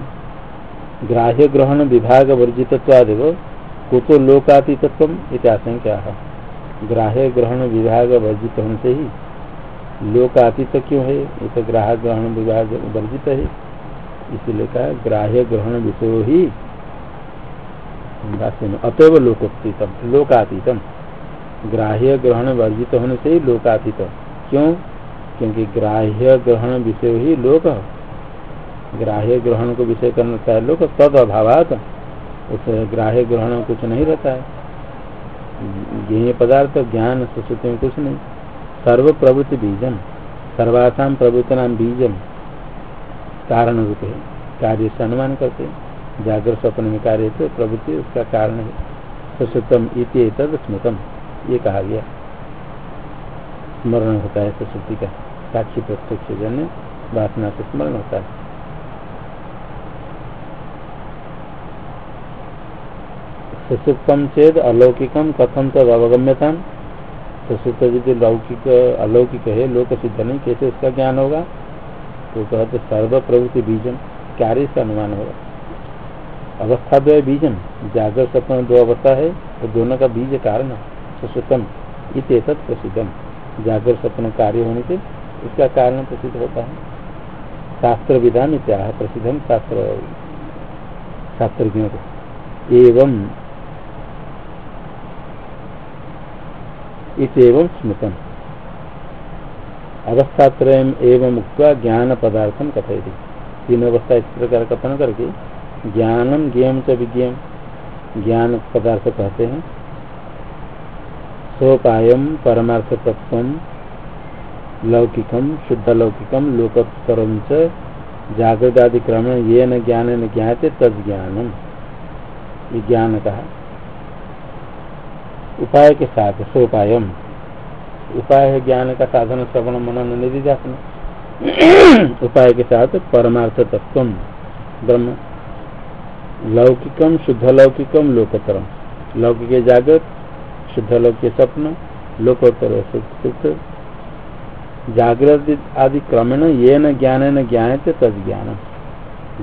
ग्राह्य ग्रहण विभाग वर्जित्वादेव कुतो लोकातीतत्व आशंका है। ग्राह्य ग्रहण विभाग वर्जित होने से ही लोकातीत क्यों है? ये तो ग्राह्य ग्रहण विभाग वर्जित है। इसीलिए कहा, ग्राह्य ग्रहण विषय ही अतएव लोकोत्तीतम लोकातीतम। ग्राह्य ग्रहण वर्जित होने से ही लोकातीत क्यों? क्योंकि ग्राह्य ग्रहण विषय ही लोक। ग्राह्य ग्रहण को विषय करना चाहे लोक तद अभाव उस ग्राह्य ग्रहण कुछ नहीं रहता है। ज्ञेय पदार्थ, ज्ञान सुश्रुति में कुछ नहीं। सर्व प्रवृत्ति बीजम सर्वासाम प्रवृत्ति नाम बीजम। कारण रूप है कार्य से अनुमान करते हैं। जागृत स्वप्न में कार्य तो प्रवृत्ति उसका कारण है। सुश्रुतम इति स्मृतम, ये कहा गया। स्मरण होता है सुश्रुति का, साक्षी प्रत्यक्ष जन्य वासना से स्मरण होता है। सुसुप्तम चेद अलौकिकम कथम तद अवगम्यता सुसुप्त यदि लौकिक, अलौकिक है, लोक सिद्ध नहीं, कैसे उसका ज्ञान होगा? तो कहते सर्व प्रवृत्ति बीजन कार्य से अनुमान होगा। अवस्था दो बीजन जागर सपन दो अवस्था है तो दोनों का बीज कारण सुसुतम इत प्रसिद्धम। जागर सपन कार्य होने से इसका कारण प्रसिद्ध होता है। शास्त्र विधान इत्याह प्रसिद्धम शास्त्र शास्त्रज्ञों को। एवं इतम स्मृतम। अवस्थात्रय एवं मुक्त ज्ञान पदार्थम कथयति। तीन अवस्था इस प्रकार कथन करके ज्ञानम ज्ञम च विज्ञम ज्ञान पदार्थ कहते हैं। सोपायम परमार्थ तत्व लौकिकम शुद्ध लौकिकम लोकोत्तरम च जागृदादि क्रमण ये न ज्ञान न ज्ञाते तद ज्ञानम। ये ज्ञान कहा उपाय के साथ सोपायम। उपाय है ज्ञान का साधन, श्रवण, मनन निधि उपाय के साथ परमार्थ तत्व ब्रह्म। लौकिकम शुद्ध लौकिकम लोकोत्तरम लौकिक जागृत शुद्ध लौकिक स्वप्न, लोकोत्तर जागृत आदि क्रमेण ये न ज्ञान न ज्ञान थे तद ज्ञान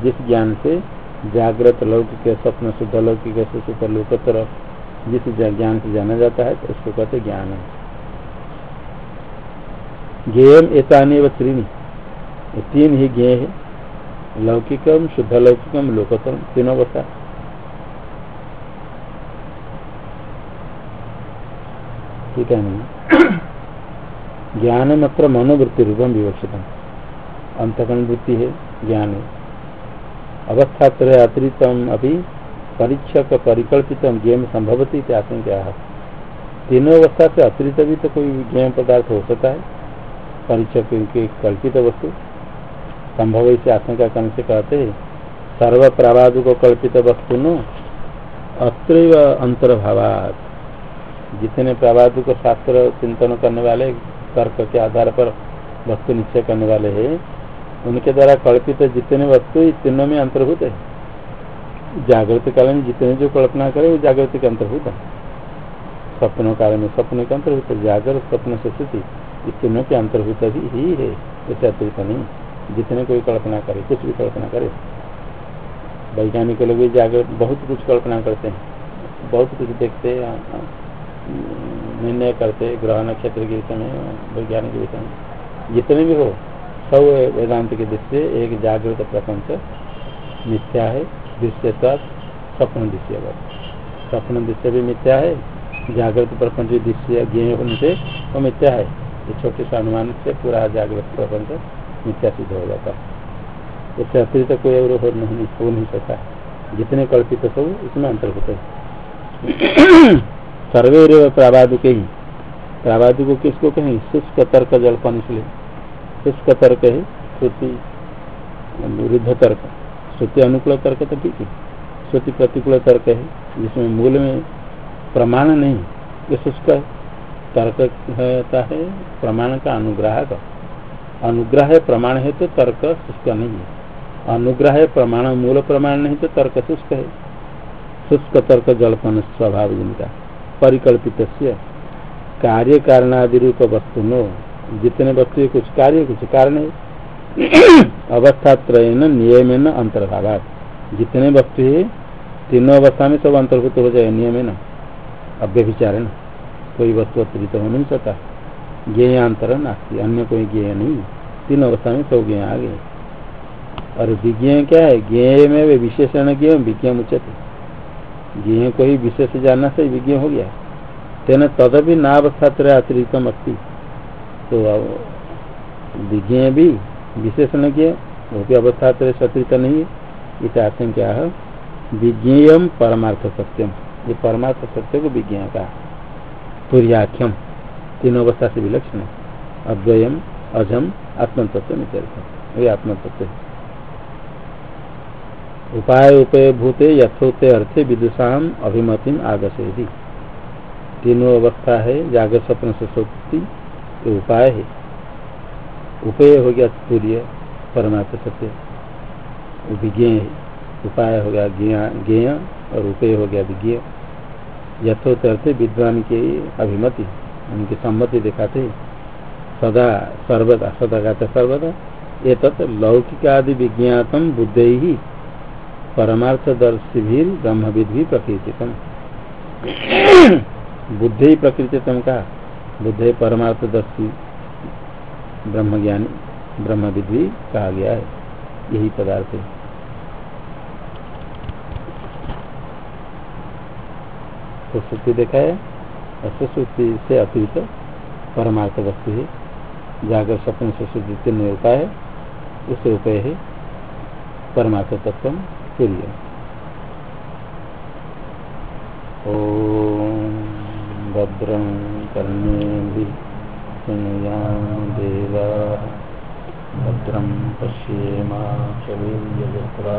जिस ज्ञान से जागृत लौकिक स्वप्न शुद्ध लौकिक लोकोत्तर, जिस ज्ञान से जाना जाता है तो उसको कहते ज्ञान ज्ञेयम एतानी व त्रीनी तीन ही ज्ञेय है। लौकिकम शुद्ध लौकिकम लोकोत्तम तीनों बता। ठीक है नहीं [coughs] ज्ञान मात्र मनोवृत्ति रूपम विवक्षित अंतकरण वृत्ति है ज्ञान अवस्था त्रय अतिरिक्तम अभी परीक्षक परिकल्पित गेम संभवती आशंका। तीनों अवस्था से अतिरिक्त भी तो कोई ज्ञान पदार्थ हो सकता है। परीक्षक के कल्पित वस्तु। संभव इसे आशंका करने से कहते सर्व प्रावाद को कल्पित वस्तु नो अत्र अंतर्भावात। जितने प्रावाद को शास्त्र चिंतन करने वाले, तर्क के आधार पर वस्तु निश्चय करने वाले हैं, उनके द्वारा कल्पित जितने वस्तु तीनों में अंतर्भूत है। जागृत काल में जितने जो कल्पना करे, वो जागृत के अंतर्भूत है। स्वप्नों काल में स्वप्न के अंतर्भूत जागृत स्वप्न स्थिति, इस तीनों के अंतर्भूत ही है। ऐसे अतिरिक्त नहीं जितने कोई कल्पना करे, कुछ भी कल्पना करे। वैज्ञानिक लोग भी जागृत बहुत कुछ कल्पना करते हैं। बहुत कुछ देखते निर्णय करते ग्रह नक्षत्र के विषय में वैज्ञानिक विषय में जितने भी हो, सब वेदांत के दृष्टि एक जागृत प्रपंच मिथ्या है दृश्य स्वप्न दृश्य स्वप्न दृश्य भी मिथ्या है, जागृत प्रपंच दृश्य ज्ञ होने से वो मिथ्या है। छोटे से अनुमान से पूरा जागृत प्रपंच मिथ्या सिद्ध हो जाता है। इससे अतिरिक्त कोई और हो नहीं हो नहीं सकता जितने कल्पित सब इसमें अंतर्भूत है। सर्वे प्रावादिक ही। प्रावादिक किसको कहें? शुष्क तर्क जलपन इसलिए शुष्क तर्क है श्रुति, विरुद्ध तर्क। श्रुति अनुकूल तर्क तो ठीक है। श्रुति प्रतिकूल तर्क है, जिसमें मूल में प्रमाण नहीं। ये शुष्क तर्क होता है प्रमाण का अनुग्रह का अनुग्रह प्रमाण है तो तर्क शुष्क नहीं है। अनुग्रह प्रमाण मूल प्रमाण नहीं तो तर्क शुष्क है। शुष्क तर्क जलपन स्वभाव जिनका परिकल्पित कार्य कारणादि रूप वस्तु नो। जितने वस्तु कुछ कार्य, कुछ कारण है। अवस्था त्रयन नियम अंतर्भाव जितने वस्तु है, तीनों अवस्था में सब अंतर्भूत हो जाए नियम न अव्यभिचार न कोई वस्तु अतिरिक्त हो नहीं सकता। ज्ञेयांतर नास्ती, अन्य कोई ज्ञेय नहीं। तीन अवस्था में सब ज्ञ आ गए। और विज्ञ क्या है? ज्ञेय में वे विशेषण ज्ञ विज्ञ उचित ज्ञेय को ही विशेष जानना से विज्ञ हो गया। तेना तदपि नावस्था त्रय अतिरिक्तम अस्ती। तो विज्ञ भी विशेषण किया वो भी अवस्था तो सत्रित नहीं। है इस आशंका है। विज्ञेयम परमार्थ सत्यम ये परमार्थ सत्य को विज्ञा का तुर्याख्यम। तीनों अवस्था से विलक्षण है। अद्वयम अजम, आत्मतत्व वही आत्मतत्व उपाय उपय भूते यथोते अर्थे विदुषाम अभिमति आगसेदी तीनों अवस्था है जागर स्वप्न सुसुप्ति ये उपाय है। उपेय हो गया सूर्य, परमात्म सत्य। विज्ञेय उपाय हो गया ज्ञेय और उपेय हो गया विज्ञेय। यथोत अर्थ विद्वान की अभिमति। उनकी सम्मति दिखाते सदा सर्वदा, सदा का सर्वदा। ये तत् लौकिक आदि विज्ञातम बुद्ध ही परमार्थदर्शी भी ब्रह्मविद भी प्रकृतितम बुद्ध ही प्रकृतितम का? बुद्ध परमार्थदर्शी ब्रह्मज्ञानी, ब्रह्मविद भी कहा गया है। यही पदार्थ है। तो देखा है? सुश्रुति से अतिरिक्त परमार्थ वस्तु है। जागर स्वप्न सुश्रुति तीन उपाय है उससे उपाय है परमार्थ तत्व सूर्य ओम भद्रं कर्णे देवा। भद्रं पश्येमा चवीयजत्रा